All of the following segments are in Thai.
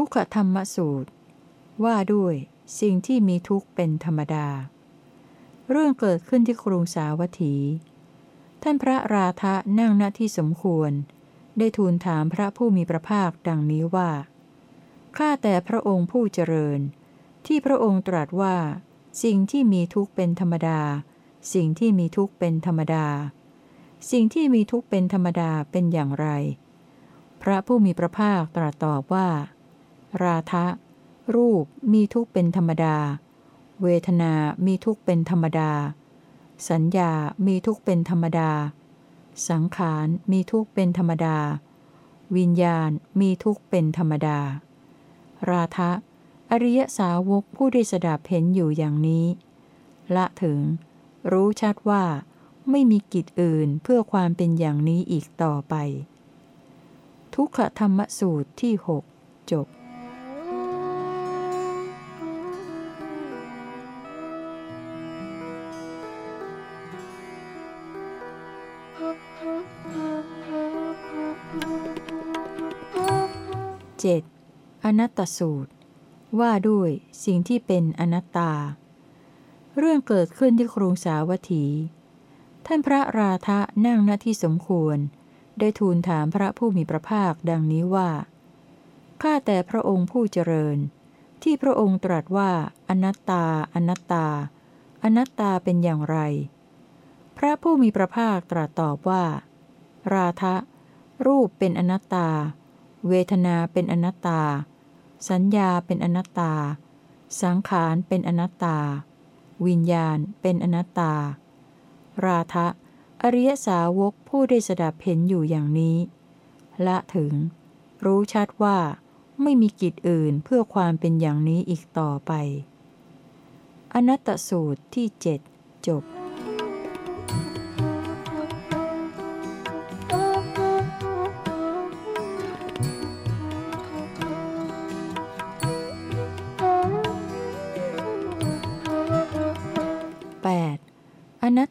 ทุกขธรรมสูตร ว่าด้วยสิ่งที่มีทุกข์เป็นธรรมดา เรื่องเกิดขึ้นที่กรุงสาวัตถี ท่านพระราธะนั่งณที่สมควร ได้ทูลถามพระผู้มีพระภาคดังนี้ว่า ข้าแต่พระองค์ผู้เจริญ ที่พระองค์ตรัสว่า สิ่งที่มีทุกข์เป็นธรรมดา สิ่งที่มีทุกข์เป็นธรรมดา สิ่งที่มีทุกข์เป็นธรรมดาเป็นอย่างไร พระผู้มีพระภาคตรัสตอบว่า ราธะรูปมีทุกข์เป็นธรรมดา เวทนามีทุกข์เป็นธรรมดา สัญญามีทุกข์เป็นธรรมดา สังขารมีทุกข์เป็นธรรมดา วิญญาณมีทุกข์เป็นธรรมดา ราทะ อริยสาวกผู้ได้สดับเห็นอยู่อย่างนี้ ละถึง รู้ชัดว่าไม่มีกิจอื่นเพื่อความเป็นอย่างนี้อีกต่อไป ทุกขธรรมสูตรที่หจบ 7. อนัตตสูตร ว่าด้วยสิ่งที่เป็นอนัตตา เรื่องเกิดขึ้นที่กรุงสาวัตถี ท่านพระราธะนั่งณที่สมควร ได้ทูลถามพระผู้มีพระภาคดังนี้ว่า ข้าแต่พระองค์ผู้เจริญ ที่พระองค์ตรัสว่า อนัตตา อนัตตา อนัตตาเป็นอย่างไร พระผู้มีพระภาคตรัสตอบว่า ราทะรูปเป็นอนัตตา เวทนาเป็นอนัตตา สัญญาเป็นอนัตตา สังขารเป็นอนัตตา วิญญาณเป็นอนัตตา ราทะอริยสาวกผู้ได้สดับเห็นอยู่อย่างนี้ ละถึง รู้ชัดว่า ไม่มีกิจอื่นเพื่อความเป็นอย่างนี้อีกต่อไป อนัตตสูตรที่เจ็ดจบ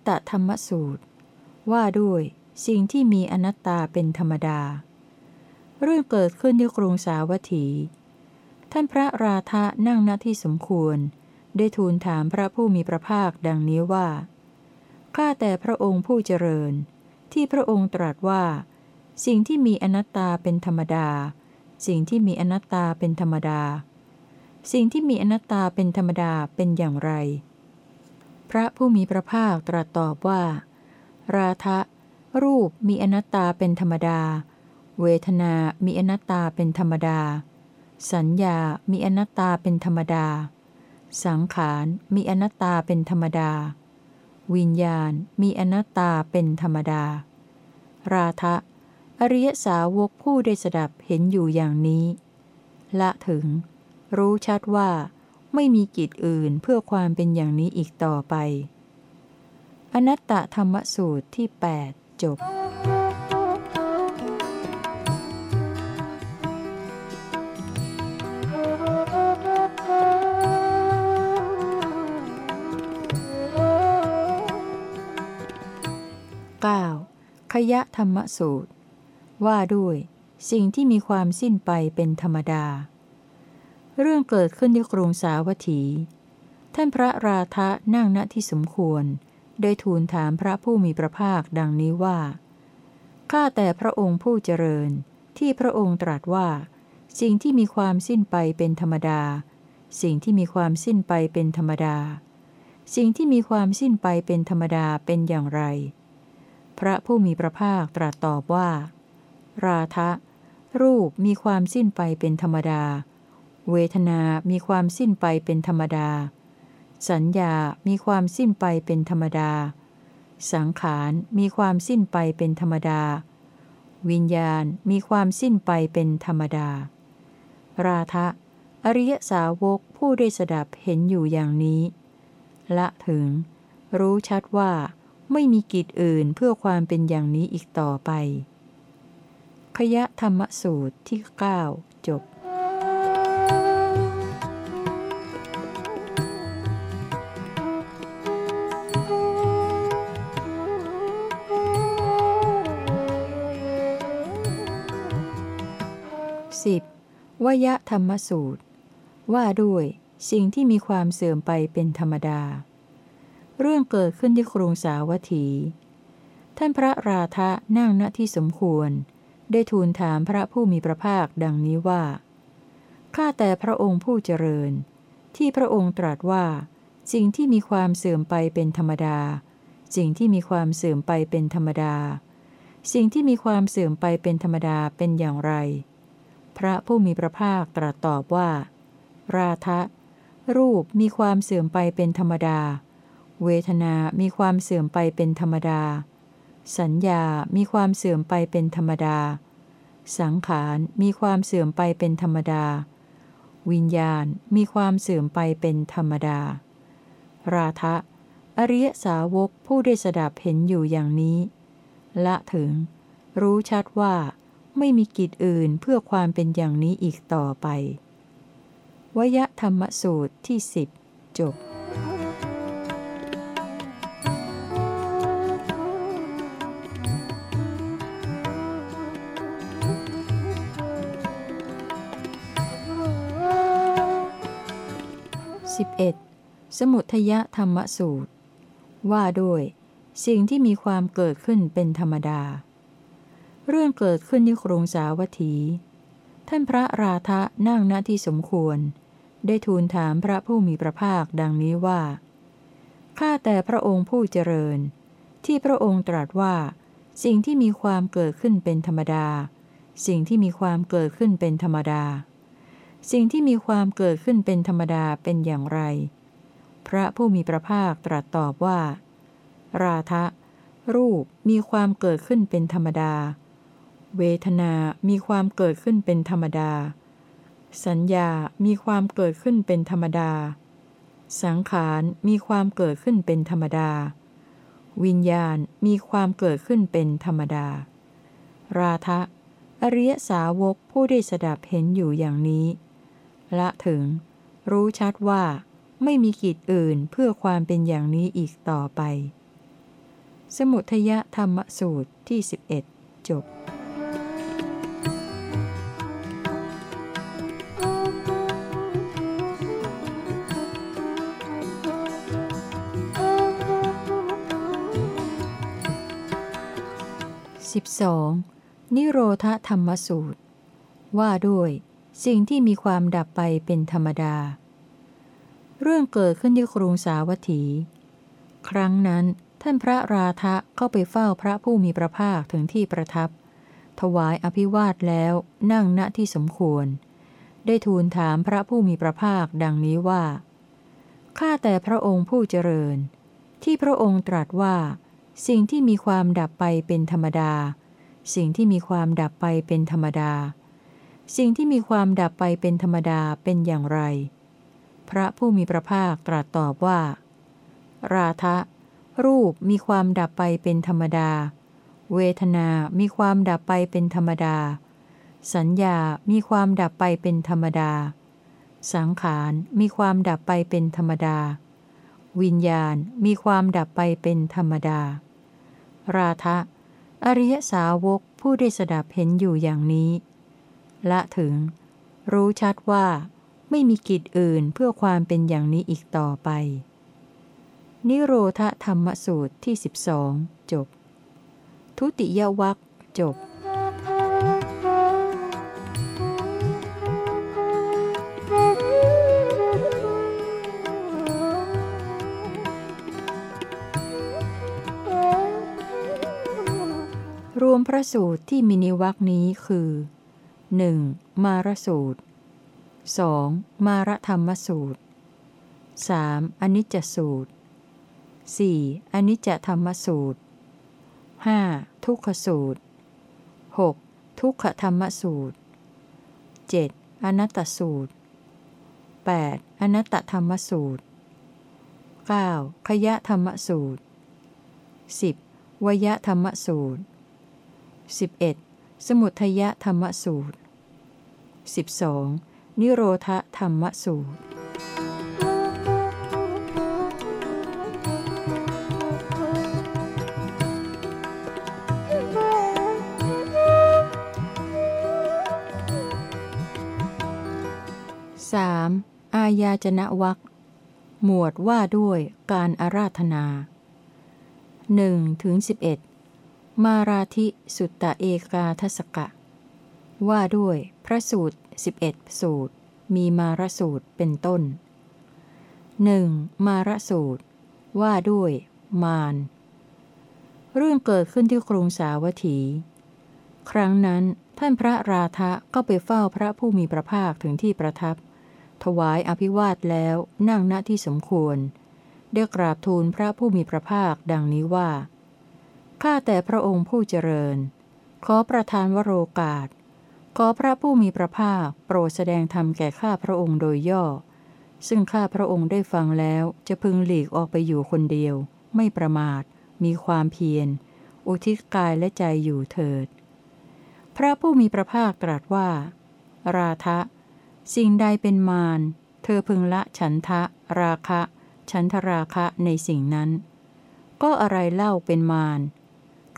ตธรรมสูตร ว่าด้วยสิ่งที่มีอนัตตาเป็นธรรมดา เรื่องเกิดขึ้นที่กรุงสาวัตถี ท่านพระราธะนั่งณที่สมควร ได้ทูลถามพระผู้มีพระภาคดังนี้ว่า ข้าแต่พระองค์ผู้เจริญ ที่พระองค์ตรัสว่า สิ่งที่มีอนัตตาเป็นธรรมดา สิ่งที่มีอนัตตาเป็นธรรมดา สิ่งที่มีอนัตตาเป็นธรรมดาเป็นอย่างไร พระผู้มีพระภาคตรัสตอบว่า ราทะรูปมีอนัตตาเป็นธรรมดา เวทนามีอนัตตาเป็นธรรมดา สัญญามีอนัตตาเป็นธรรมดา สังขารมีอนัตตาเป็นธรรมดา วิญญาณมีอนัตตาเป็นธรรมดา ราทะอริยสาวกผู้ได้สดับเห็นอยู่อย่างนี้ ละถึง รู้ชัดว่า ไม่มีกิจอื่นเพื่อความเป็นอย่างนี้อีกต่อไป อนัตตธรรมสูตรที่ 8 จบ 9. ขยะธรรมสูตร ว่าด้วย สิ่งที่มีความสิ้นไปเป็นธรรมดา เรื่องเกิดขึ้นที่กรุงสาวัตถี ท่านพระราธะนั่งณที่สมควร ได้ทูลถามพระผู้มีพระภาคดังนี้ว่า ข้าแต่พระองค์ผู้เจริญ ที่พระองค์ตรัสว่า สิ่งที่มีความสิ้นไปเป็นธรรมดา สิ่งที่มีความสิ้นไปเป็นธรรมดา สิ่งที่มีความสิ้นไปเป็นธรรมดาเป็นอย่างไร พระผู้มีพระภาคตรัสตอบว่า ราทะรูปมีความสิ้นไปเป็นธรรมดา เวทนามีความสิ้นไปเป็นธรรมดา สัญญามีความสิ้นไปเป็นธรรมดา สังขารมีความสิ้นไปเป็นธรรมดา วิญญาณมีความสิ้นไปเป็นธรรมดา ราทะอริยสาวกผู้ได้สดับเห็นอยู่อย่างนี้ ละถึง รู้ชัดว่าไม่มีกิจอื่นเพื่อความเป็นอย่างนี้อีกต่อไป ขยะธรรมสูตรที่ 9 จบ วยธรรมสูตร ว่าด้วย สิ่งที่มีความเสื่อมไปเป็นธรรมดา เรื่องเกิดขึ้นที่กรุงสาวัตถี ท่านพระราธะนั่งณที่สมควร ได้ทูลถามพระผู้มีพระภาคดังนี้ว่า ข้าแต่พระองค์ผู้เจริญ ที่พระองค์ตรัสว่า สิ่งที่มีความเสื่อมไปเป็นธรรมดา สิ่งที่มีความเสื่อมไปเป็นธรรมดา สิ่งที่มีความเสื่อมไปเป็นธรรมดาเป็นอย่างไร พระผู้มีพระภาคตรัสตอบว่า ราทะ รูปมีความเสื่อมไปเป็นธรรมดา เวทนามีความเสื่อมไปเป็นธรรมดา สัญญามีความเสื่อมไปเป็นธรรมดา สังขารมีความเสื่อมไปเป็นธรรมดา วิญญาณมีความเสื่อมไปเป็นธรรมดา ราทะ อริยสาวกผู้ได้สดับเห็นอยู่อย่างนี้ ละถึง รู้ชัดว่า ไม่มีกิจอื่นเพื่อความเป็นอย่างนี้อีกต่อไป วยธรรมสูตรที่สิบจบ 11. สมุทยธรรมสูตร ว่าด้วย สิ่งที่มีความเกิดขึ้นเป็นธรรมดา เรื่องเกิดขึ้นที่กรุงสาวัตถี ท่านพระราธะนั่งณที่สมควร ได้ทูลถามพระผู้มีพระภาคดังนี้ว่า ข้าแต่พระองค์ผู้เจริญ ที่พระองค์ตรัสว่า สิ่งที่มีความเกิดขึ้นเป็นธรรมดา สิ่งที่มีความเกิดขึ้นเป็นธรรมดา สิ่งที่มีความเกิดขึ้นเป็นธรรมดาเป็นอย่างไร พระผู้มีพระภาคตรัสตอบว่า ราทะรูปมีความเกิดขึ้นเป็นธรรมดา เวทนา มีความเกิดขึ้นเป็นธรรมดา สัญญา มีความเกิดขึ้นเป็นธรรมดา สังขาร มีความเกิดขึ้นเป็นธรรมดา วิญญาณ มีความเกิดขึ้นเป็นธรรมดา ราทะ อริยสาวกผู้ได้สดับเห็นอยู่อย่างนี้ ละถึง รู้ชัดว่า ไม่มีกิจอื่นเพื่อความเป็นอย่างนี้อีกต่อไป สมุทยธรรมสูตรที่ 11 จบ 12. นิโรธธรรมสูตร ว่าด้วย สิ่งที่มีความดับไปเป็นธรรมดา เรื่องเกิดขึ้นที่กรุงสาวัตถี ครั้งนั้นท่านพระราธะเข้าไปเฝ้าพระผู้มีพระภาคถึงที่ประทับ ถวายอภิวาทแล้วนั่งณที่สมควร ได้ทูลถามพระผู้มีพระภาคดังนี้ว่า ข้าแต่พระองค์ผู้เจริญ ที่พระองค์ตรัสว่า สิ่งที่มีความดับไปเป็นธรรมดา สิ่งที่มีความดับไปเป็นธรรมดา สิ่งที่มีความดับไปเป็นธรรมดาเป็นอย่างไร พระผู้มีพระภาคตรัสตอบว่า ราทะ รูปมีความดับไปเป็นธรรมดา เวทนามีความดับไปเป็นธรรมดา สัญญามีความดับไปเป็นธรรมดา สังขารมีความดับไปเป็นธรรมดาวิญญาณมีความดับไปเป็นธรรมดา ราทะ อริยสาวกผู้ได้สดับเห็นอยู่อย่างนี้ ละถึง รู้ชัดว่า ไม่มีกิจอื่นเพื่อความเป็นอย่างนี้อีกต่อไป นิโรธธรรมสูตรที่ 12 จบ ทุติยวัคจบ รวมพระสูตรที่มีนิวักนี้คือ 1. มารสูตร 2. มารธรรมสูตร 3. อนิจจสูตร 4. อนิจจธรรมสูตร 5. ทุกขสูตร 6. ทุกขธรรมสูตร 7. อนัตตสูตร 8. อนัตตธรรมสูตร 9. ขยะธรรมสูตร 10. วยธรรมสูตร 11. สมุทยธรรมสูตร 12. นิโรธธรรมสูตรอาญาจนะวักหมวดว่าด้วยการอาราธนา1ถึง11 มาราธิสุตตะเอกาทศกะ ว่าด้วยพระสูตร 11 สูตร มีมารสูตรเป็นต้น 1. มารสูตร ว่าด้วย มารเรื่องเกิดขึ้นที่กรุงสาวัตถี ครั้งนั้นท่านพระราธะก็ไปเฝ้าพระผู้มีพระภาคถึงที่ประทับ ถวายอภิวาทแล้วนั่งณที่สมควร ได้กราบทูลพระผู้มีพระภาคดังนี้ว่า ข้าแต่พระองค์ผู้เจริญ ขอประทานวโรกาส ขอพระผู้มีพระภาคโปรดแสดงธรรมแก่ข้าพระองค์โดยย่อ ซึ่งข้าพระองค์ได้ฟังแล้วจะพึงหลีกออกไปอยู่คนเดียว ไม่ประมาท มีความเพียร อุทิศกายและใจอยู่เถิด พระผู้มีพระภาคตรัสว่า ราทะ สิ่งใดเป็นมาร เธอพึงละฉันทะ ราคะ ฉันทราคะในสิ่งนั้น ก็อะไรเล่าเป็นมาร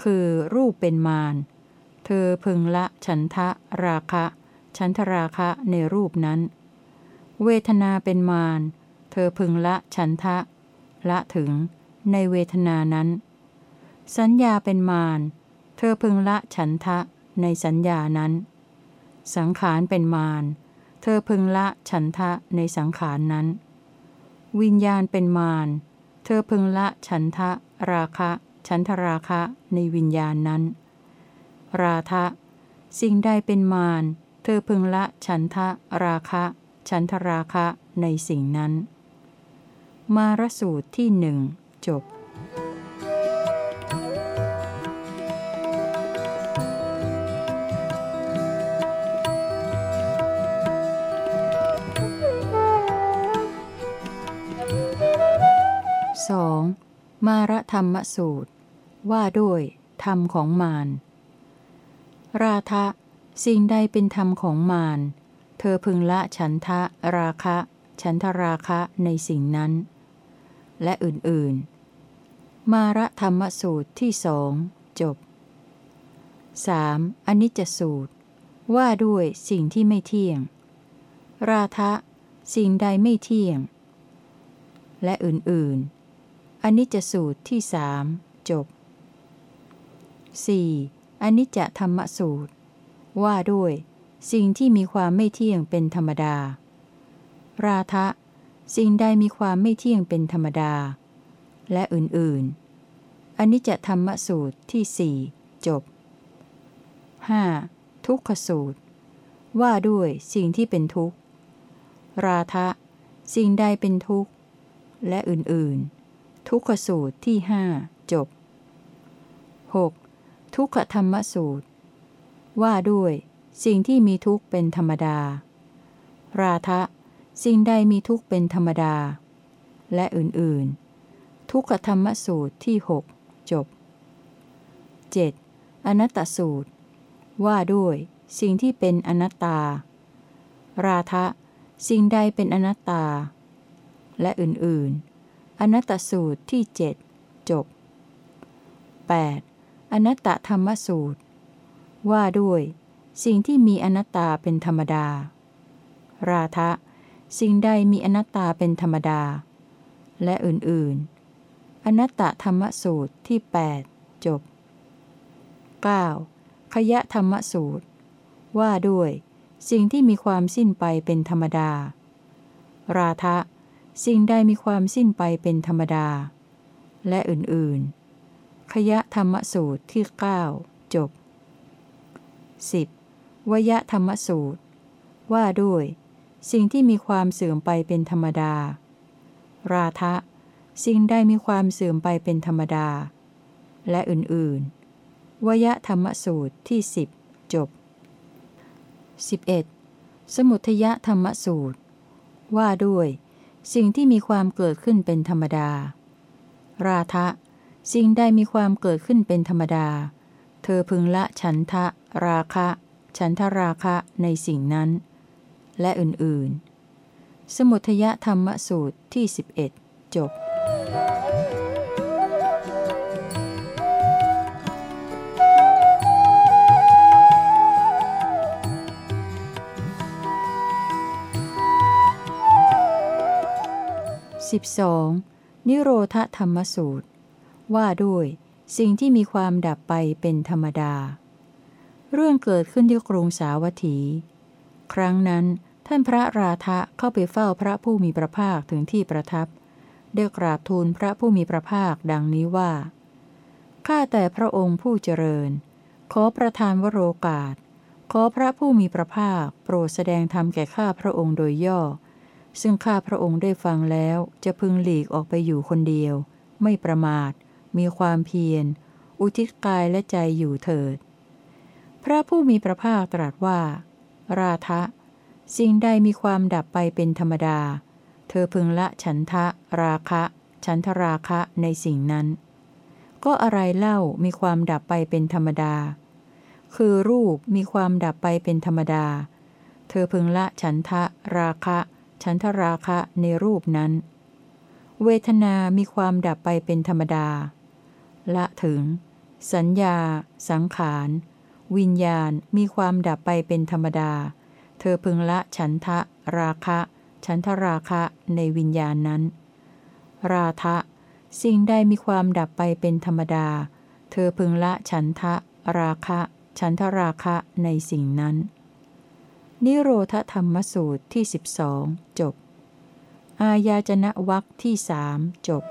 คือรูปเป็นมาร เธอพึงละฉันทะราคะ ฉันทราคะในรูปนั้น เวทนาเป็นมาร เธอพึงละฉันทะ ละถึง ในเวทนานั้น สัญญาเป็นมาร เธอพึงละฉันทะ ในสัญญานั้น สังขารเป็นมาร เธอพึงละฉันทะในสังขารนั้น วิญญาณเป็นมาร เธอพึงละฉันทะ ราคะ ฉันทราคะในวิญญาณนั้น ราทะ สิ่งใดเป็นมาร เธอพึงละฉันทะราคะ ฉันทราคะในสิ่งนั้น มารสูตรที่หนึ่งจบ 2. มารธรรมสูตร ว่าด้วย ธรรมของมาร ราทะ สิ่งใดเป็นธรรมของมาร เธอพึงละฉันทะ ราคะ ฉันทราคะในสิ่งนั้น และอื่นๆ มาระธรรมสูตรที่สองจบ 3. อนิจจสูตร ว่าด้วยสิ่งที่ไม่เที่ยง ราทะ สิ่งใดไม่เที่ยง และอื่นๆ อนิจจสูตรที่สามจบ 4. อนิจจธรรมสูตร ว่าด้วย สิ่งที่มีความไม่เที่ยงเป็นธรรมดา ราทะ สิ่งใดมีความไม่เที่ยงเป็นธรรมดา และอื่นๆ อนิจจธรรมสูตรที่สี่จบ 5. ทุกขสูตร ว่าด้วยสิ่งที่เป็นทุกข์ ราทะ สิ่งใดเป็นทุกข์ และอื่นๆ ทุกขสูตรที่หจบ 6. ทุกขธรรมสูตร ว่าด้วย สิ่งที่มีทุกข์เป็นธรรมดา ราทะ สิ่งใดมีทุกข์เป็นธรรมดา และอื่นๆ ทุกขธรรมสูตรที่หจบ 7. อนัตตสูตร ว่าด้วย สิ่งที่เป็นอนัตตา ราทะ สิ่งใดเป็นอนัตตา และอื่นๆ อนัตตสูตรที่เจ็ดจบ 8. อนัตตธรรมสูตร ว่าด้วย สิ่งที่มีอนัตตาเป็นธรรมดา ราทะ สิ่งใดมีอนัตตาเป็นธรรมดา และอื่นๆ อนัตตธรรมสูตรที่ 8 จบ 9. ขยะธรรมสูตร ว่าด้วย สิ่งที่มีความสิ้นไปเป็นธรรมดา ราทะ สิ่งใดมีความสิ้นไปเป็นธรรมดา และอื่นๆ ยะธรรมสูตรที่ 9 จบ 10. วยธรรมสูตร ว่าด้วย สิ่งที่มีความเสื่อมไปเป็นธรรมดา ราทะ สิ่งใดมีความเสื่อมไปเป็นธรรมดา และอื่นๆ วยธรรมสูตรที่ 10 จบ 11. สมุทยธรรมสูตร ว่าด้วย สิ่งที่มีความเกิดขึ้นเป็นธรรมดา ราทะ สิ่งใดมีความเกิดขึ้นเป็นธรรมดา เธอพึงละฉันทะ ราคะ ฉันทราคะในสิ่งนั้น และอื่นๆ สมุทยธรรมสูตรที่ 11 จบ 12. นิโรธธรรมสูตร ว่าด้วย สิ่งที่มีความดับไปเป็นธรรมดา เรื่องเกิดขึ้นที่กรุงสาวัตถี ครั้งนั้นท่านพระราธะเข้าไปเฝ้าพระผู้มีพระภาคถึงที่ประทับ ได้กราบทูลพระผู้มีพระภาคดังนี้ว่า ข้าแต่พระองค์ผู้เจริญ ขอประทานวโรกาส ขอพระผู้มีพระภาค โปรดแสดงธรรมแก่ข้าพระองค์โดยย่อ ซึ่งข้าพระองค์ได้ฟังแล้วจะพึงหลีกออกไปอยู่คนเดียว ไม่ประมาท มีความเพียร อุทิศกายและใจอยู่เถิด พระผู้มีพระภาคตรัสว่า ราทะ สิ่งใดมีความดับไปเป็นธรรมดา เธอพึงละฉันทะ ราคะ ฉันทราคะในสิ่งนั้น ก็อะไรเล่ามีความดับไปเป็นธรรมดา คือรูปมีความดับไปเป็นธรรมดา เธอพึงละฉันทะ ราคะ ฉันทราคะในรูปนั้นเวทนามีความดับไปเป็นธรรมดา ละถึง สัญญา สังขาร วิญญาณมีความดับไปเป็นธรรมดา เธอพึงละฉันทะ ราคะ ฉันทราคะในวิญญาณนั้น ราทะ สิ่งใดมีความดับไปเป็นธรรมดา เธอพึงละฉันทะ ราคะ ฉันทราคะในสิ่งนั้น นิโรธธรรมสูตรที่ 12 จบ อายาจนะวักที่สามจบ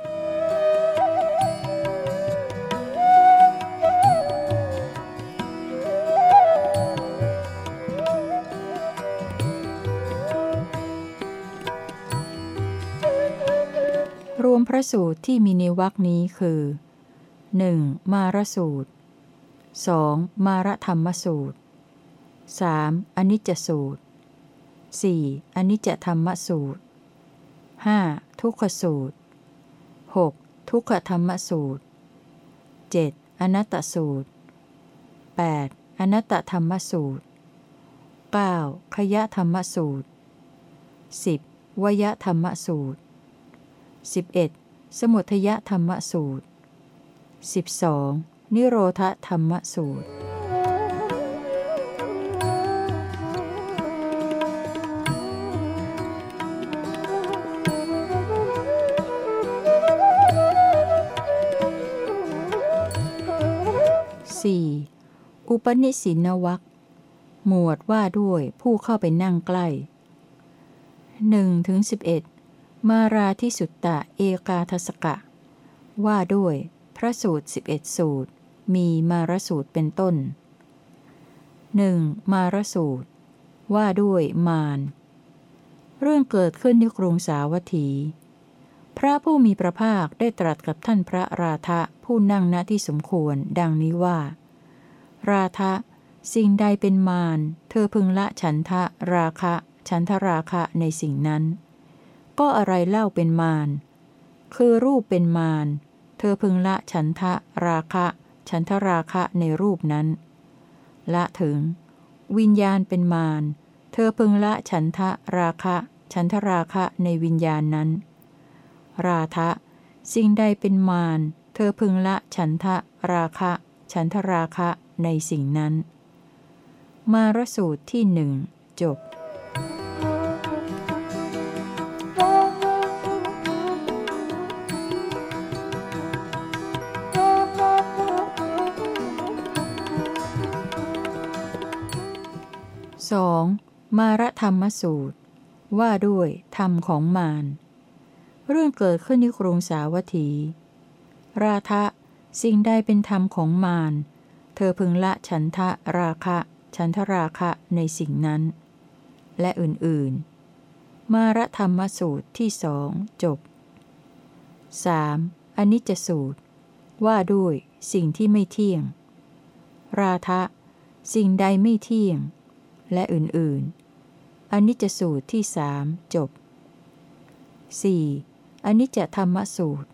วมพระสูตรที่มีในวรคนี้คือ 1. มารสูตร 2. มารธรรมสูตร 3. อนิจจสูตร 4. อนิจจธรรมสูตร 5. ทุกขสูตร 6. ทุกขธรรมสูตร 7. อนัตตสูตร 8. อนัตตธรรมสูตร 9. ขยะธรรมสูตร 10. วยธรรมสูตร 11. สมุทยธรรมสูตร 12. นิโรธธรรมสูตร 4. อุปนิสินวัคหมวดว่าด้วยผู้เข้าไปนั่งใกล้1ถึง11 มาราที่สุตตะเอกาทศกะ ว่าด้วย พระสูตรสิบเอ็ดสูตร มีมารสูตรเป็นต้นหนึ่งมารสูตร ว่าด้วยมารเรื่องเกิดขึ้นที่กรุงสาวัตถี พระผู้มีพระภาคได้ตรัสกับท่านพระราธะผู้นั่งณที่สมควร ดังนี้ว่า ราธะสิ่งใดเป็นมาร เธอพึงละฉันทะราคะ ฉันทราคะในสิ่งนั้น ก็อะไรเล่าเป็นมาร คือรูปเป็นมาร เธอพึงละฉันทะราคะ ฉันทราคะในรูปนั้น ละถึง วิญญาณเป็นมาร เธอพึงละฉันทะราคะ ฉันทราคะในวิญญาณนั้น ราทะ สิ่งใดเป็นมาร เธอพึงละฉันทะราคะ ฉันทราคะในสิ่งนั้น มารสูตรที่หนึ่งจบ สองมารธรรมสูตร ว่าด้วยธรรมของมาร เรื่องเกิดขึ้นที่กรุงสาวัตถี ราทะสิ่งใดเป็นธรรมของมาร เธอพึงละฉันทะราคะ ฉันทราคะในสิ่งนั้น และอื่นๆ มารธรรมสูตรที่สองจบ 3. อนิจจสูตร ว่าด้วยสิ่งที่ไม่เที่ยง ราทะสิ่งใดไม่เที่ยง และอื่นๆ อนิจจสูตรที่สามจบ 4. อนิจจธรรมสูตร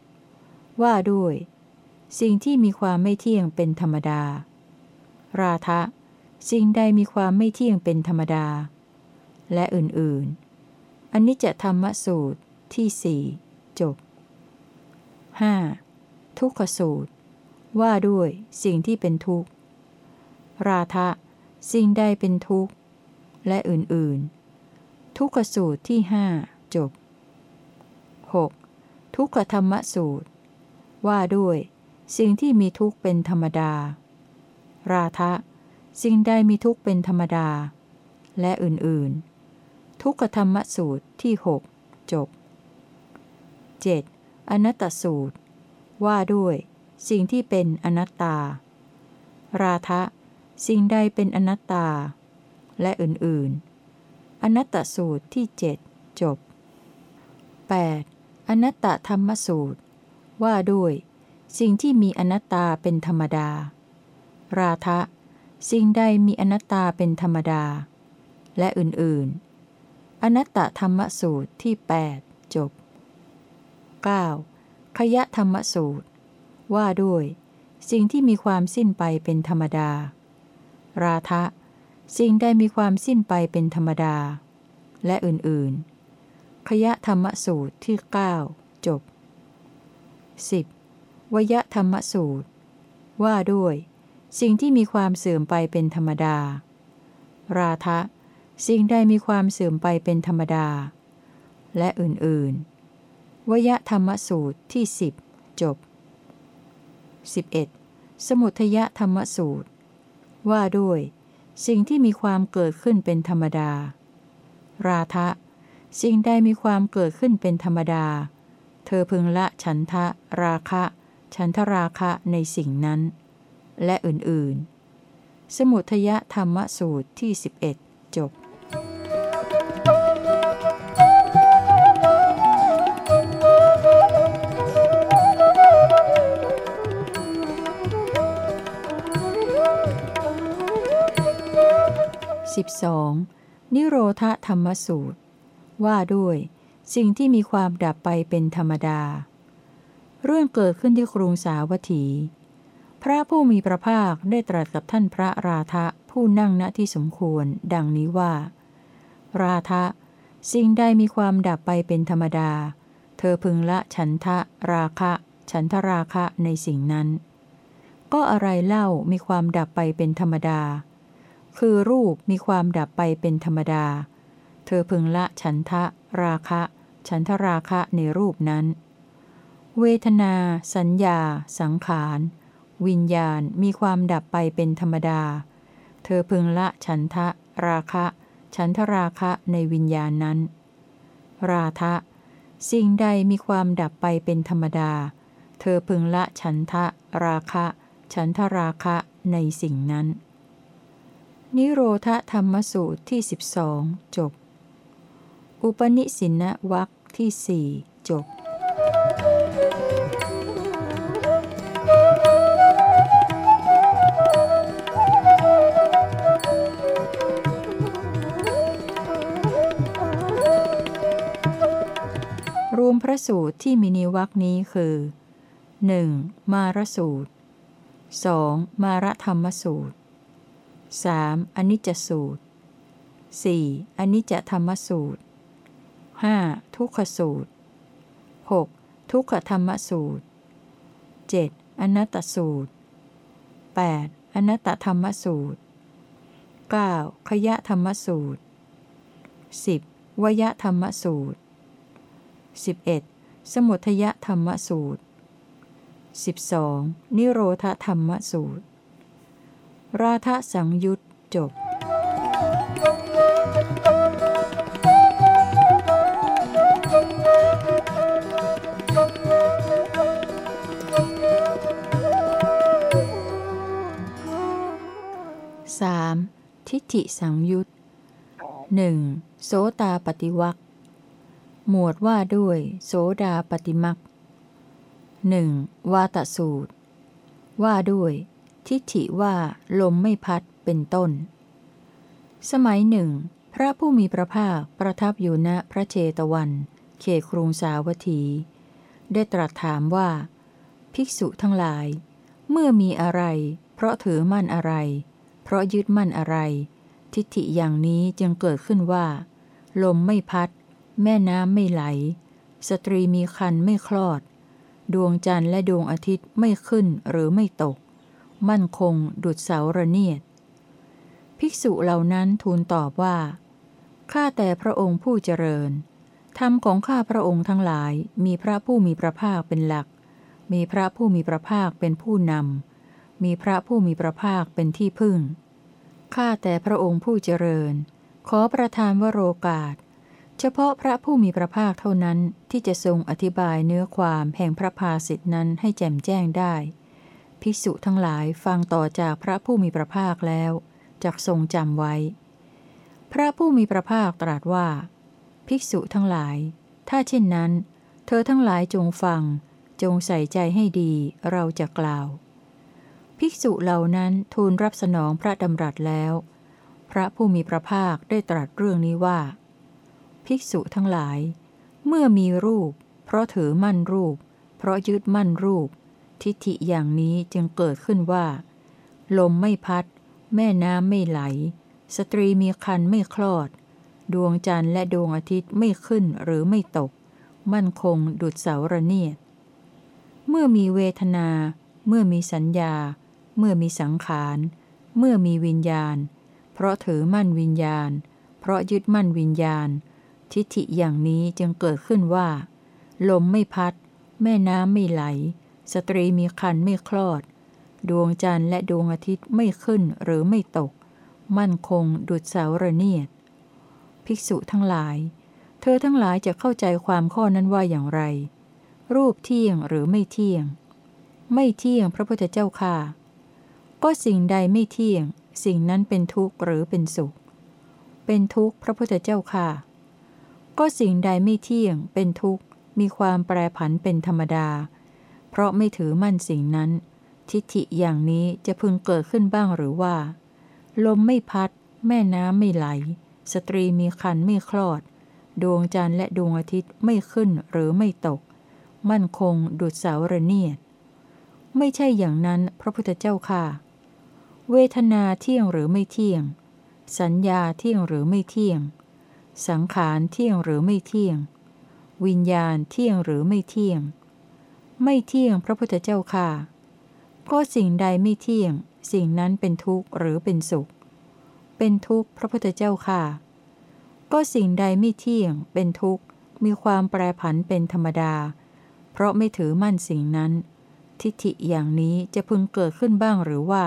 ว่าด้วย สิ่งที่มีความไม่เที่ยงเป็นธรรมดา ราทะ สิ่งใดมีความไม่เที่ยงเป็นธรรมดา และอื่นๆ อนิจจธรรมสูตรที่สี่จบ 5. ทุกขสูตร ว่าด้วยสิ่งที่เป็นทุกข์ ราทะ สิ่งใดเป็นทุกข์ และอื่นๆ ทุกขสูตรที่หจบ 6. ทุกขธรรมสูตร ว่าด้วย สิ่งที่มีทุกข์เป็นธรรมดา ราทะ สิ่งใดมีทุกข์เป็นธรรมดา และอื่นๆ ทุกขธรรมสูตรที่หกจบ 7. อนัตตสูตร ว่าด้วย สิ่งที่เป็นอนัตตา ราทะ สิ่งใดเป็นอนัตตา และอื่นๆ อนัตตสูตรที่เจ็ดจบ 8. อนัตตธรรมสูตร ว่าด้วย สิ่งที่มีอนัตตาเป็นธรรมดา ราทะ สิ่งใดมีอนัตตาเป็นธรรมดา และอื่นๆ อนัตตธรรมสูตรที่ 8 จบ 9. ขยะธรรมสูตร ว่าด้วย สิ่งที่มีความสิ้นไปเป็นธรรมดา ราทะ สิ่งใดมีความสิ้นไปเป็นธรรมดา และอื่นๆ ขยะธรรมสูตรที่ 9 จบ 10. วยธรรมสูตร ว่าด้วย สิ่งที่มีความเสื่อมไปเป็นธรรมดา ราทะ สิ่งใดมีความเสื่อมไปเป็นธรรมดา และอื่นๆ วยธรรมสูตรที่10จบ 11. สมุทยธรรมสูตร ว่าด้วย สิ่งที่มีความเกิดขึ้นเป็นธรรมดา ราทะ สิ่งใดมีความเกิดขึ้นเป็นธรรมดา เธอพึงละฉันทะ ราคะ ฉันทราคะในสิ่งนั้น และอื่น ๆ สมุทยธรรมสูตรที่ 11 12. นิโรธธรรมสูตร ว่าด้วย สิ่งที่มีความดับไปเป็นธรรมดา เรื่องเกิดขึ้นที่กรุงสาวัตถี พระผู้มีพระภาคได้ตรัสกับท่านพระราธะผู้นั่งณที่สมควร ดังนี้ว่า ราธะสิ่งใดมีความดับไปเป็นธรรมดา เธอพึงละฉันทะราคะ ฉันทราคะในสิ่งนั้น ก็อะไรเล่ามีความดับไปเป็นธรรมดา คือรูปมีความดับไปเป็นธรรมดา เธอพึงละฉันทะ ราคะ ฉันทราคะในรูปนั้น เวทนา สัญญา สังขาร วิญญาณมีความดับไปเป็นธรรมดา เธอพึงละฉันทะ ราคะ ฉันทราคะในวิญญาณนั้น ราทะ สิ่งใดมีความดับไปเป็นธรรมดา เธอพึงละฉันทะ ราคะ ฉันทราคะในสิ่งนั้น นิโรธธรรมสูตรที่12จบ อุปนิสินวักที่สี่จบรวมพระสูตรที่มีนิวักนี้คือ 1. มารสูตร 2. มารธรรมสูตร 3. อนิจจสูตร 4. อนิจจธรรมสูตร 5. ทุกขสูตร 6. ทุกขธรรมสูตร 7. อนัตตสูตร 8. อนัตตธรรมสูตร 9. ขยะธรรมสูตร 10. วยธรรมสูตร 11. สมุทยธรรมสูตร 12. นิโรธธรรมสูตร ราธสังยุตจบ 3. ทิฏฐิสังยุตหนึ่งโสตาปฏิวักหมวดว่าด้วย โสดาปฏิมักหนึ่งวาตสูตร ว่าด้วย ทิฏฐิว่าลมไม่พัดเป็นต้น สมัยหนึ่ง พระผู้มีพระภาคประทับอยู่ณพระเชตวัน เขตกรุงสาวัตถี ได้ตรัสถามว่า ภิกษุทั้งหลาย เมื่อมีอะไร เพราะถือมั่นอะไร เพราะยึดมั่นอะไร ทิฏฐิอย่างนี้จึงเกิดขึ้นว่า ลมไม่พัด แม่น้ำไม่ไหล สตรีมีคันไม่คลอด ดวงจันทร์และดวงอาทิตย์ไม่ขึ้นหรือไม่ตก มั่นคง ดุดเสาระเนียด ภิกษุเหล่านั้นทูลตอบว่า ข้าแต่พระองค์ผู้เจริญ ธรรมของข้าพระองค์ทั้งหลาย มีพระผู้มีพระภาคเป็นหลัก มีพระผู้มีพระภาคเป็นผู้นำ มีพระผู้มีพระภาคเป็นที่พึ่ง ข้าแต่พระองค์ผู้เจริญ ขอประทานวโรกาส เฉพาะพระผู้มีพระภาคเท่านั้นที่จะทรงอธิบายเนื้อความแห่งพระภาสิทธนั้นให้แจ่มแจ้งได้ ภิกษุทั้งหลายฟังต่อจากพระผู้มีพระภาคแล้วจักทรงจำไว้ พระผู้มีพระภาคตรัสว่า ภิกษุทั้งหลาย ถ้าเช่นนั้น เธอทั้งหลายจงฟัง จงใส่ใจให้ดีเราจะกล่าว ภิกษุเหล่านั้นทูลรับสนองพระดำรัสแล้ว พระผู้มีพระภาคได้ตรัสเรื่องนี้ว่า ภิกษุทั้งหลาย เมื่อมีรูป เพราะถือมั่นรูป เพราะยึดมั่นรูป ทิฏฐิอย่างนี้จึงเกิดขึ้นว่า ลมไม่พัด แม่น้ำไม่ไหล สตรีมีคันไม่คลอด ดวงจันทร์และดวงอาทิตย์ไม่ขึ้นหรือไม่ตก มั่นคงดุดเสาระเนียด เมื่อมีเวทนา เมื่อมีสัญญา เมื่อมีสังขาร เมื่อมีวิญญาณ เพราะถือมั่นวิญญาณ เพราะยึดมั่นวิญญาณ ทิฏฐิอย่างนี้จึงเกิดขึ้นว่า ลมไม่พัด แม่น้ำไม่ไหล สตรีมีคันไม่คลอด ดวงจันทร์และดวงอาทิตย์ไม่ขึ้นหรือไม่ตก มั่นคงดุจเสาระเนียด ภิกษุทั้งหลาย เธอทั้งหลายจะเข้าใจความข้อนั้นว่าอย่างไร รูปเที่ยงหรือไม่เที่ยง ไม่เที่ยงพระพุทธเจ้าค่ะ ก็สิ่งใดไม่เที่ยง สิ่งนั้นเป็นทุกข์หรือเป็นสุข เป็นทุกข์พระพุทธเจ้าค่ะ ก็สิ่งใดไม่เที่ยง เป็นทุกข์มีความแปรผันเป็นธรรมดา เพราะไม่ถือมั่นสิ่งนั้น ทิฏฐิอย่างนี้จะพึงเกิดขึ้นบ้างหรือว่า ลมไม่พัด แม่น้ำไม่ไหล สตรีมีคันไม่คลอด ดวงจันทร์และดวงอาทิตย์ไม่ขึ้นหรือไม่ตก มั่นคงดุดเสาระเนียด ไม่ใช่อย่างนั้นพระพุทธเจ้าค่ะ เวทนาเที่ยงหรือไม่เที่ยง สัญญาเที่ยงหรือไม่เที่ยง สังขารเที่ยงหรือไม่เที่ยง วิญญาณเที่ยงหรือไม่เที่ยง ไม่เที่ยงพระพุทธเจ้าค่ะ ก็สิ่งใดไม่เที่ยง สิ่งนั้นเป็นทุกข์หรือเป็นสุข เป็นทุกข์พระพุทธเจ้าค่ะ ก็สิ่งใดไม่เที่ยง เป็นทุกข์ มีความแปรผันเป็นธรรมดา เพราะไม่ถือมั่นสิ่งนั้น ทิฏฐิอย่างนี้จะพึงเกิดขึ้นบ้างหรือว่า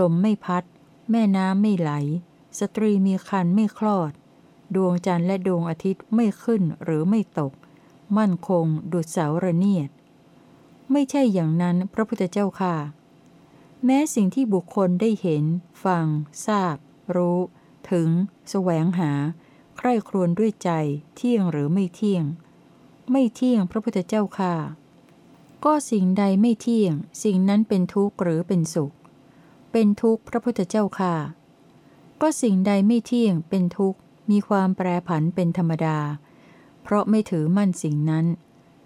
ลมไม่พัด แม่น้ำไม่ไหล สตรีมีคันไม่คลอด ดวงจันทร์และดวงอาทิตย์ไม่ขึ้นหรือไม่ตก มั่นคงดุดเสาระเนียด ไม่ใช่อย่างนั้นพระพุทธเจ้าค่ะ แม้สิ่งที่บุคคลได้เห็น ฟัง ทราบ รู้ ถึง แสวงหา ใคร่ครวญด้วยใจ เที่ยงหรือไม่เที่ยง ไม่เที่ยงพระพุทธเจ้าค่ะ ก็สิ่งใดไม่เที่ยง สิ่งนั้นเป็นทุกข์หรือเป็นสุข เป็นทุกข์พระพุทธเจ้าค่ะ ก็สิ่งใดไม่เที่ยง เป็นทุกข์ มีความแปรผันเป็นธรรมดา เพราะไม่ถือมั่นสิ่งนั้น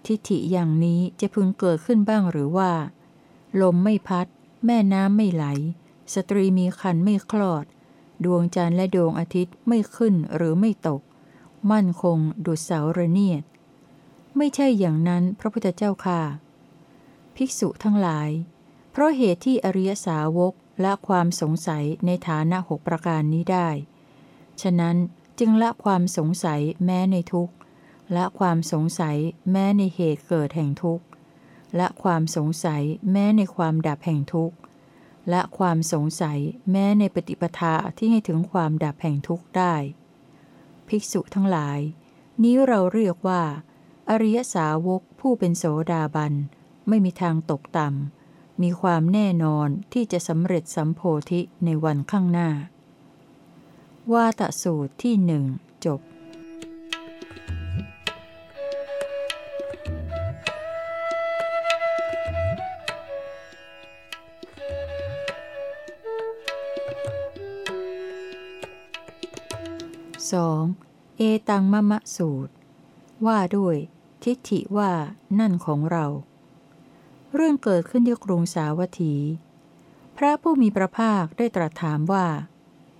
ทิฏฐิอย่างนี้จะพึงเกิดขึ้นบ้างหรือว่า ลมไม่พัด แม่น้ำไม่ไหล สตรีมีคันไม่คลอด ดวงจันทร์และดวงอาทิตย์ไม่ขึ้นหรือไม่ตก มั่นคงดุดเสาระเนียด ไม่ใช่อย่างนั้นพระพุทธเจ้าค่ะ ภิกษุทั้งหลาย เพราะเหตุที่อริยสาวกละความสงสัยในฐานะหกประการนี้ได้ ฉะนั้นจึงละความสงสัยแม้ในทุกข์ และความสงสัยแม้ในเหตุเกิดแห่งทุกข์และความสงสัยแม้ในความดับแห่งทุกข์และความสงสัยแม้ในปฏิปทาที่ให้ถึงความดับแห่งทุกข์ได้ ภิกษุทั้งหลาย นี้เราเรียกว่า อริยสาวกผู้เป็นโสดาบัน ไม่มีทางตกต่ำ มีความแน่นอนที่จะสำเร็จสัมโพธิในวันข้างหน้า ว่าตสูตรที่หนึ่งจบ สองเอตังมะมะสูตร ว่าด้วย ทิฏฐิว่านั่นของเรา เรื่องเกิดขึ้นที่กรุงสาวัตถี พระผู้มีพระภาคได้ตรัสถามว่า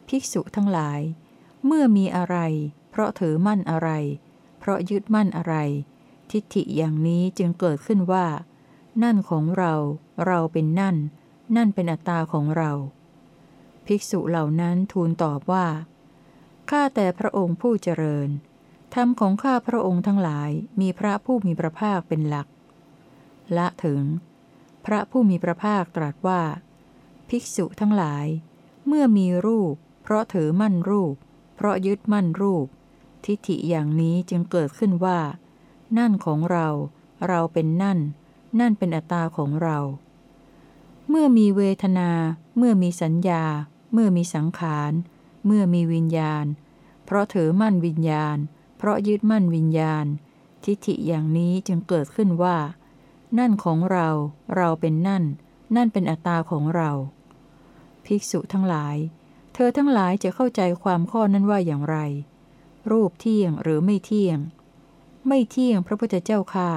ภิกษุทั้งหลาย เมื่อมีอะไร เพราะถือมั่นอะไร เพราะยึดมั่นอะไร ทิฏฐิอย่างนี้จึงเกิดขึ้นว่า นั่นของเรา เราเป็นนั่น นั่นเป็นอัตตาของเรา ภิกษุเหล่านั้นทูลตอบว่า ข้าแต่พระองค์ผู้เจริญ ธรรมของข้าพระองค์ทั้งหลายมีพระผู้มีพระภาคเป็นหลัก ละถึง พระผู้มีพระภาคตรัสว่า ภิกษุทั้งหลาย เมื่อมีรูป เพราะถือมั่นรูป เพราะยึดมั่นรูป ทิฏฐิอย่างนี้จึงเกิดขึ้นว่า นั่นของเรา เราเป็นนั่น นั่นเป็นอัตตาของเรา เมื่อมีเวทนา เมื่อมีสัญญา เมื่อมีสังขาร เมื่อมีวิญญาณ เพราะถือมั่นวิญญาณ เพราะยึดมั่นวิญญาณ ทิฏฐิอย่างนี้จึงเกิดขึ้นว่า นั่นของเรา เราเป็นนั่น นั่นเป็นอัตตาของเรา ภิกษุทั้งหลาย เธอทั้งหลายจะเข้าใจความข้อนั้นว่าอย่างไร รูปเที่ยงหรือไม่เที่ยง ไม่เที่ยงพระพุทธเจ้าค่ะ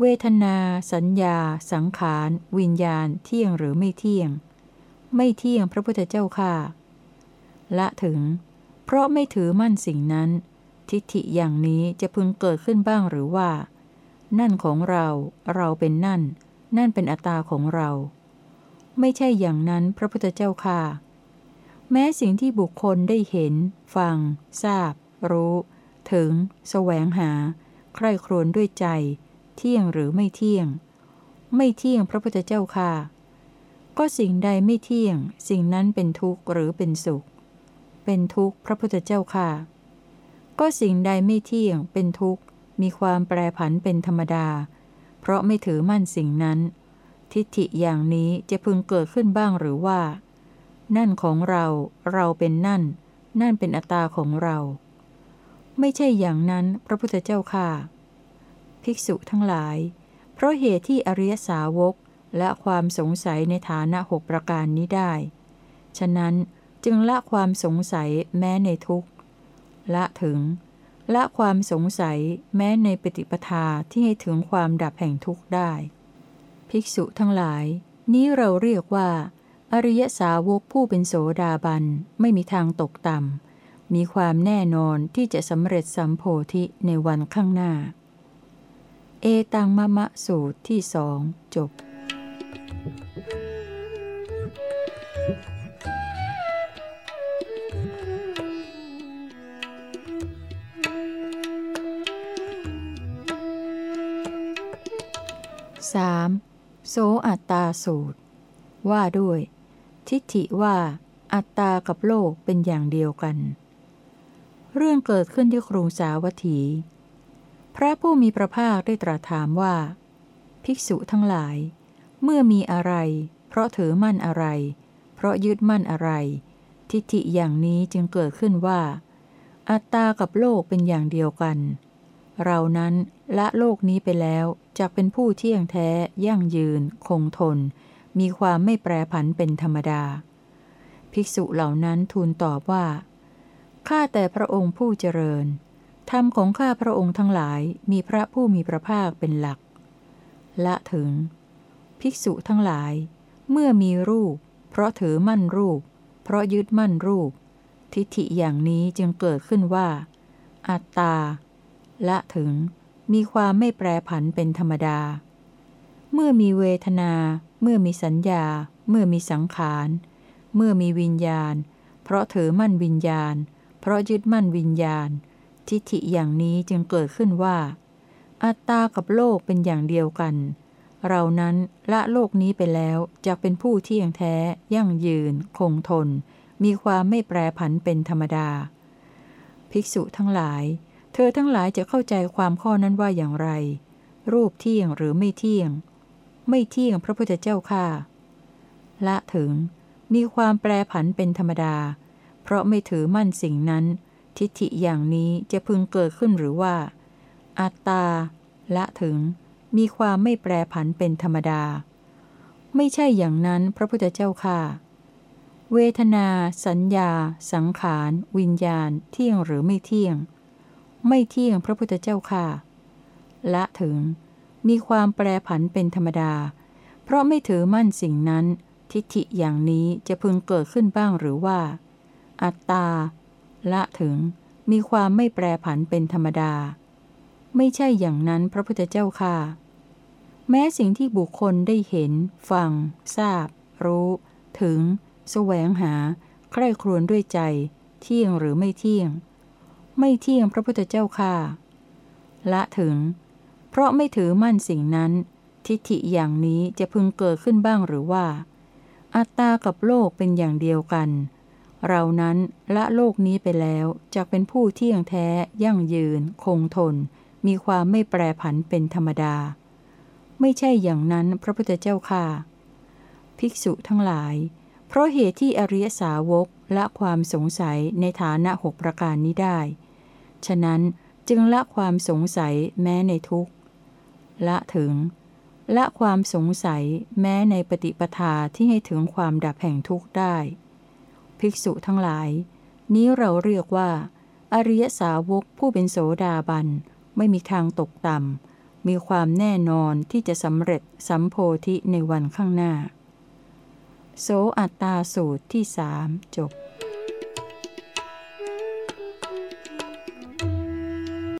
เวทนา สัญญา สังขาร วิญญาณ เที่ยงหรือไม่เที่ยง ไม่เที่ยงพระพุทธเจ้าค่ะ ละถึง เพราะไม่ถือมั่นสิ่งนั้น ทิฏฐิอย่างนี้จะพึงเกิดขึ้นบ้างหรือว่า นั่นของเรา เราเป็นนั่น นั่นเป็นอัตตาของเรา ไม่ใช่อย่างนั้นพระพุทธเจ้าค่ะ แม้สิ่งที่บุคคลได้เห็น ฟัง ทราบ รู้ ถึง แสวงหา ใคร่ครวญด้วยใจ เที่ยงหรือไม่เที่ยง ไม่เที่ยงพระพุทธเจ้าค่ะก็สิ่งใดไม่เที่ยง สิ่งนั้นเป็นทุกข์หรือเป็นสุข เป็นทุกข์ พระพุทธเจ้าค่ะ ก็สิ่งใดไม่เที่ยงเป็นทุกข์ มีความแปรผันเป็นธรรมดา เพราะไม่ถือมั่นสิ่งนั้น ทิฏฐิอย่างนี้จะพึงเกิดขึ้นบ้างหรือว่า นั่นของเรา เราเป็นนั่น นั่นเป็นอัตตาของเรา ไม่ใช่อย่างนั้นพระพุทธเจ้าค่ะ ภิกษุทั้งหลาย เพราะเหตุที่อริยสาวกและความสงสัยในฐานะหกประการนี้ได้ ฉะนั้น จึงละความสงสัยแม้ในทุกข์ละถึง ละความสงสัยแม้ในปฏิปทาที่ให้ถึงความดับแห่งทุกข์ได้ ภิกษุทั้งหลาย นี้เราเรียกว่า อริยสาวกผู้เป็นโสดาบันไม่มีทางตกต่ำมีความแน่นอนที่จะสำเร็จสัมโพธิในวันข้างหน้า เอตังมะมะสูตรที่สองจบ 3. โสอัตตาสูตร ว่าด้วย ทิฏฐิว่า อัตตากับโลกเป็นอย่างเดียวกัน เรื่องเกิดขึ้นที่กรุงสาวัตถี พระผู้มีพระภาคได้ตรัสถามว่า ภิกษุทั้งหลาย เมื่อมีอะไร เพราะถือมั่นอะไร เพราะยึดมั่นอะไร ทิฏฐิอย่างนี้จึงเกิดขึ้นว่า อัตตากับโลกเป็นอย่างเดียวกัน เรานั้นละโลกนี้ไปแล้วจะเป็นผู้เที่ยงแท้ยั่งยืน คงทน มีความไม่แปรผันเป็นธรรมดา ภิกษุเหล่านั้นทูลตอบว่า ข้าแต่พระองค์ผู้เจริญ ธรรมของข้าพระองค์ทั้งหลายมีพระผู้มีพระภาคเป็นหลัก ละถึง ภิกษุทั้งหลาย เมื่อมีรูป เพราะถือมั่นรูป เพราะยึดมั่นรูป ทิฏฐิอย่างนี้จึงเกิดขึ้นว่า อัตตา ละถึง มีความไม่แปรผันเป็นธรรมดา เมื่อมีเวทนา เมื่อมีสัญญา เมื่อมีสังขาร เมื่อมีวิญญาณ เพราะถือมั่นวิญญาณ เพราะยึดมั่นวิญญาณ ทิฏฐิอย่างนี้จึงเกิดขึ้นว่า อัตตากับโลกเป็นอย่างเดียวกัน เรานั้นละโลกนี้ไปแล้วจะเป็นผู้เที่ยงแท้ ยั่งยืน คงทน มีความไม่แปรผันเป็นธรรมดา ภิกษุทั้งหลาย เธอทั้งหลายจะเข้าใจความข้อนั้นว่าอย่างไร รูปเที่ยงหรือไม่เที่ยง ไม่เที่ยงพระพุทธเจ้าค่าละถึง มีความแปรผันเป็นธรรมดา เพราะไม่ถือมั่นสิ่งนั้น ทิฏฐิอย่างนี้จะพึงเกิดขึ้นหรือว่า อัตตา ละถึง มีความไม่แปรผันเป็นธรรมดา ไม่ใช่อย่างนั้นพระพุทธเจ้าค่าเวทนา สัญญา สังขาร วิญญาณ เที่ยงหรือไม่เที่ยง ไม่เที่ยงพระพุทธเจ้าค่ะ ละถึง มีความแปรผันเป็นธรรมดา เพราะไม่ถือมั่นสิ่งนั้น ทิฏฐิอย่างนี้จะพึงเกิดขึ้นบ้างหรือว่า อัตตา ละถึง มีความไม่แปรผันเป็นธรรมดา ไม่ใช่อย่างนั้นพระพุทธเจ้าค่ะ แม้สิ่งที่บุคคลได้เห็น ฟัง ทราบ รู้ ถึง แสวงหา ใคร่ครวญด้วยใจ เที่ยงหรือไม่เที่ยง ไม่เที่ยงพระพุทธเจ้าค่าละถึง เพราะไม่ถือมั่นสิ่งนั้น ทิฏฐิอย่างนี้จะพึงเกิดขึ้นบ้างหรือว่า อัตตากับโลกเป็นอย่างเดียวกัน เรานั้นละโลกนี้ไปแล้วจะเป็นผู้เที่ยงแท้ ยั่งยืน คงทน มีความไม่แปรผันเป็นธรรมดา ไม่ใช่อย่างนั้นพระพุทธเจ้าค่ะ ภิกษุทั้งหลาย เพราะเหตุที่อริยสาวกละความสงสัยในฐานะหกประการนี้ได้ ฉะนั้นจึงละความสงสัยแม้ในทุกข์ ละถึง ละความสงสัยแม้ในปฏิปทาที่ให้ถึงความดับแห่งทุกข์ได้ ภิกษุทั้งหลาย นี้เราเรียกว่า อริยสาวกผู้เป็นโสดาบัน ไม่มีทางตกต่ำ มีความแน่นอนที่จะสำเร็จสัมโพธิในวันข้างหน้า โสอัตตาสูตรที่สามจบ